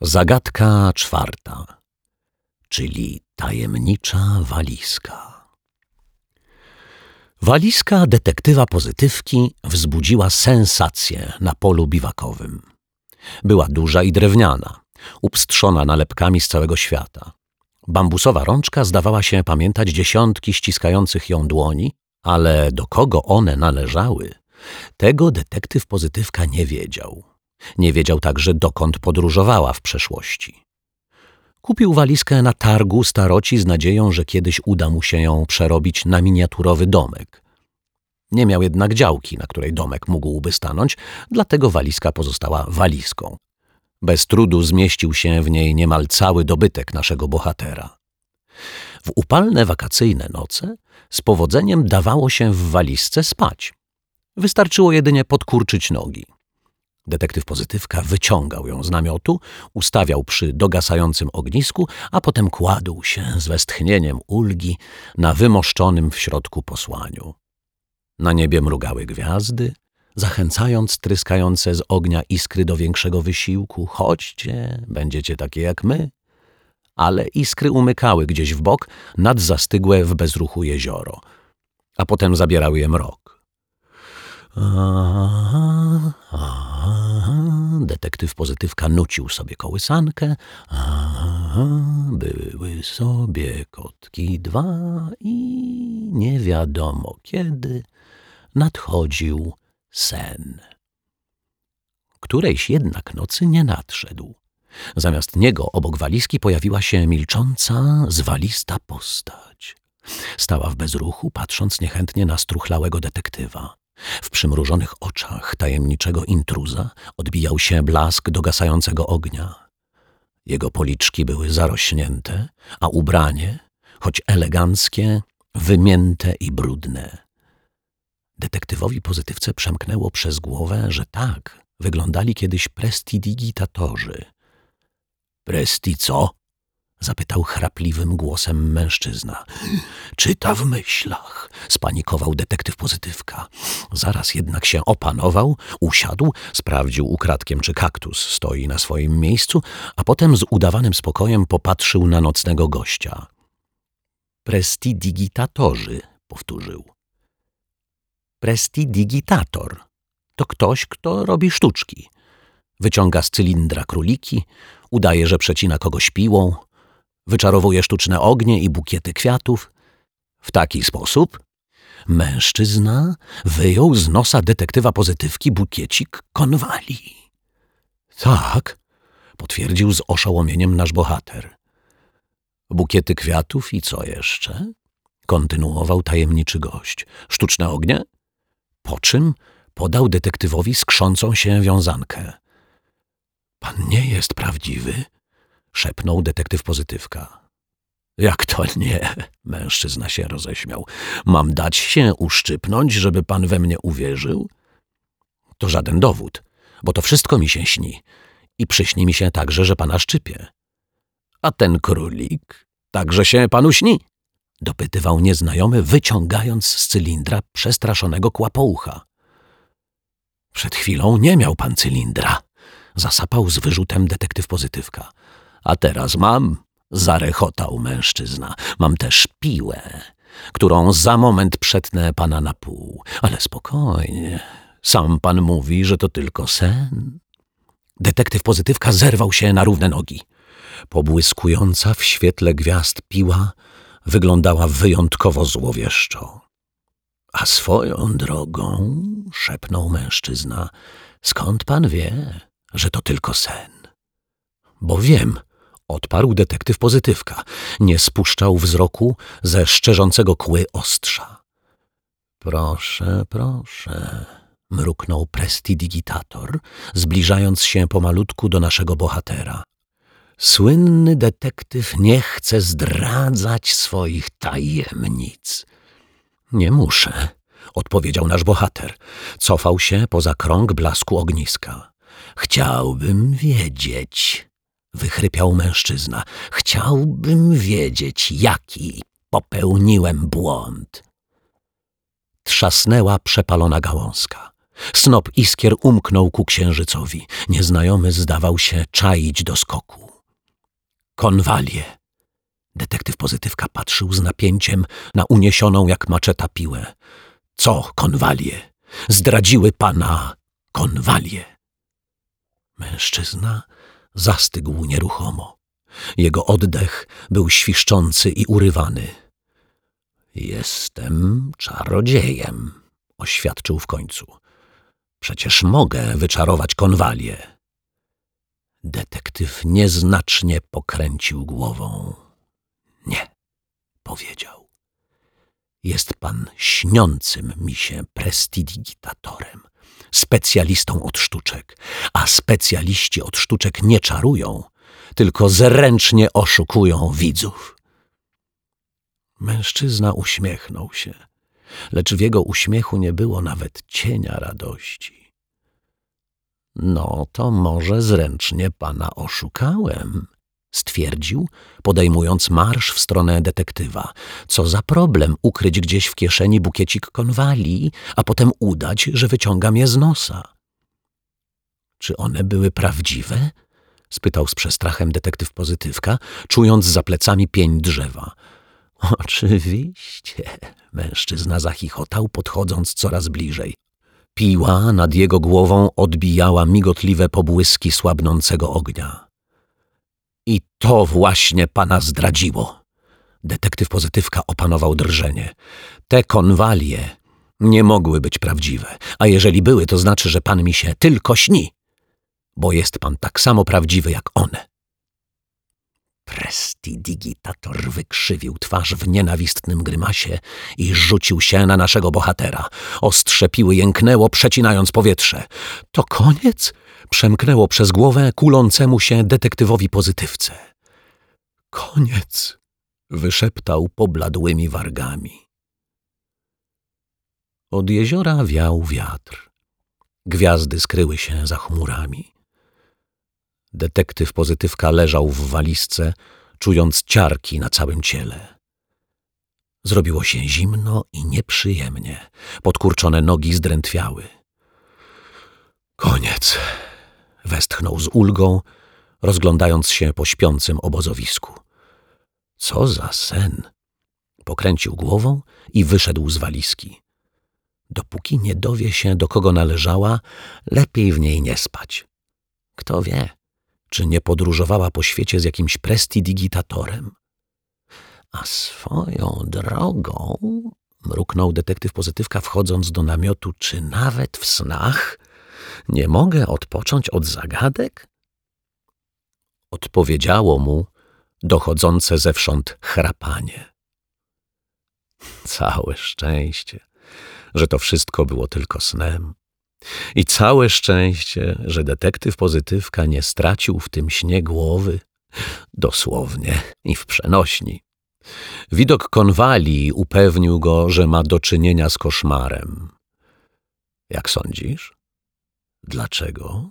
Zagadka czwarta, czyli tajemnicza walizka. Walizka detektywa pozytywki wzbudziła sensację na polu biwakowym. Była duża i drewniana, upstrzona nalepkami z całego świata. Bambusowa rączka zdawała się pamiętać dziesiątki ściskających ją dłoni, ale do kogo one należały, tego detektyw pozytywka nie wiedział. Nie wiedział także, dokąd podróżowała w przeszłości. Kupił walizkę na targu staroci z nadzieją, że kiedyś uda mu się ją przerobić na miniaturowy domek. Nie miał jednak działki, na której domek mógłby stanąć, dlatego walizka pozostała walizką. Bez trudu zmieścił się w niej niemal cały dobytek naszego bohatera. W upalne wakacyjne noce z powodzeniem dawało się w walizce spać. Wystarczyło jedynie podkurczyć nogi. Detektyw pozytywka wyciągał ją z namiotu, ustawiał przy dogasającym ognisku, a potem kładł się z westchnieniem ulgi na wymoszczonym w środku posłaniu. Na niebie mrugały gwiazdy, zachęcając tryskające z ognia iskry do większego wysiłku. Chodźcie, będziecie takie jak my. Ale iskry umykały gdzieś w bok nad zastygłe w bezruchu jezioro, a potem zabierały je mrok. Aha, aha, detektyw pozytywka nucił sobie kołysankę. Aha, były sobie kotki dwa i nie wiadomo kiedy nadchodził sen. Którejś jednak nocy nie nadszedł. Zamiast niego obok walizki pojawiła się milcząca, zwalista postać. Stała w bezruchu, patrząc niechętnie na struchlałego detektywa. W przymrużonych oczach tajemniczego intruza odbijał się blask dogasającego ognia. Jego policzki były zarośnięte, a ubranie, choć eleganckie, wymięte i brudne. Detektywowi pozytywce przemknęło przez głowę, że tak wyglądali kiedyś prestidigitatorzy. Presti co? Zapytał chrapliwym głosem mężczyzna. Czyta w myślach, spanikował detektyw pozytywka. Zaraz jednak się opanował, usiadł, sprawdził ukradkiem, czy kaktus stoi na swoim miejscu, a potem z udawanym spokojem popatrzył na nocnego gościa. Prestidigitatorzy, powtórzył. Prestidigitator to ktoś, kto robi sztuczki. Wyciąga z cylindra króliki, udaje, że przecina kogoś piłą, wyczarowuje sztuczne ognie i bukiety kwiatów. W taki sposób mężczyzna wyjął z nosa detektywa pozytywki bukiecik konwali. Tak, potwierdził z oszołomieniem nasz bohater. Bukiety kwiatów i co jeszcze? Kontynuował tajemniczy gość. Sztuczne ognie? Po czym podał detektywowi skrzącą się wiązankę. Pan nie jest prawdziwy, szepnął detektyw pozytywka. Jak to nie? Mężczyzna się roześmiał. Mam dać się uszczypnąć, żeby pan we mnie uwierzył? To żaden dowód, bo to wszystko mi się śni. I przyśni mi się także, że pana szczypie. A ten królik także się panu śni? Dopytywał nieznajomy, wyciągając z cylindra przestraszonego kłapoucha. Przed chwilą nie miał pan cylindra. Zasapał z wyrzutem detektyw pozytywka. A teraz mam, zarechotał mężczyzna. Mam też piłę, którą za moment przetnę pana na pół. Ale spokojnie, sam pan mówi, że to tylko sen. Detektyw pozytywka zerwał się na równe nogi. Pobłyskująca w świetle gwiazd piła wyglądała wyjątkowo złowieszczo. A swoją drogą, szepnął mężczyzna, skąd pan wie, że to tylko sen? Bo wiem, odparł detektyw pozytywka. Nie spuszczał wzroku ze szczerzącego kły ostrza. Proszę, proszę, mruknął prestidigitator, zbliżając się pomalutku do naszego bohatera. Słynny detektyw nie chce zdradzać swoich tajemnic. Nie muszę, odpowiedział nasz bohater. Cofał się poza krąg blasku ogniska. Chciałbym wiedzieć, wychrypiał mężczyzna. Chciałbym wiedzieć, jaki popełniłem błąd. Trzasnęła przepalona gałązka. Snop iskier umknął ku księżycowi. Nieznajomy zdawał się czaić do skoku. Konwalie. Detektyw pozytywka patrzył z napięciem na uniesioną jak maczeta piłę. Co konwalie? Zdradziły pana konwalie. Mężczyzna zastygł nieruchomo. Jego oddech był świszczący i urywany. Jestem czarodziejem, oświadczył w końcu. Przecież mogę wyczarować konwalię. Detektyw nieznacznie pokręcił głową. Nie, powiedział. Jest pan śniącym mi się prestidigitatorem, specjalistą od sztuczek, a specjaliści od sztuczek nie czarują, tylko zręcznie oszukują widzów. Mężczyzna uśmiechnął się, lecz w jego uśmiechu nie było nawet cienia radości. No to może zręcznie pana oszukałem, stwierdził, podejmując marsz w stronę detektywa. Co za problem ukryć gdzieś w kieszeni bukiecik konwali, a potem udać, że wyciągam je z nosa. Czy one były prawdziwe? spytał z przestrachem detektyw pozytywka, czując za plecami pień drzewa. Oczywiście, mężczyzna zachichotał, podchodząc coraz bliżej. Piła nad jego głową odbijała migotliwe pobłyski słabnącego ognia. I to właśnie pana zdradziło. Detektyw pozytywka opanował drżenie. Te konwalie nie mogły być prawdziwe, a jeżeli były, to znaczy, że pan mi się tylko śni, bo jest pan tak samo prawdziwy jak one. Prestidigitator wykrzywił twarz w nienawistnym grymasie i rzucił się na naszego bohatera. Ostrze piły jęknęło, przecinając powietrze. To koniec? Przemknęło przez głowę kulącemu się detektywowi pozytywce. Koniec, wyszeptał pobladłymi wargami. Od jeziora wiał wiatr. Gwiazdy skryły się za chmurami. Detektyw pozytywka leżał w walizce, czując ciarki na całym ciele. Zrobiło się zimno i nieprzyjemnie. Podkurczone nogi zdrętwiały. Koniec, westchnął z ulgą, rozglądając się po śpiącym obozowisku. Co za sen! Pokręcił głową i wyszedł z walizki. Dopóki nie dowie się, do kogo należała, lepiej w niej nie spać. Kto wie, czy nie podróżowała po świecie z jakimś prestidigitatorem. A swoją drogą, mruknął detektyw pozytywka wchodząc do namiotu, czy nawet w snach nie mogę odpocząć od zagadek? Odpowiedziało mu dochodzące zewsząd chrapanie. Całe szczęście, że to wszystko było tylko snem. I całe szczęście, że detektyw pozytywka nie stracił w tym śnie głowy, dosłownie i w przenośni. Widok konwali upewnił go, że ma do czynienia z koszmarem. Jak sądzisz? Dlaczego?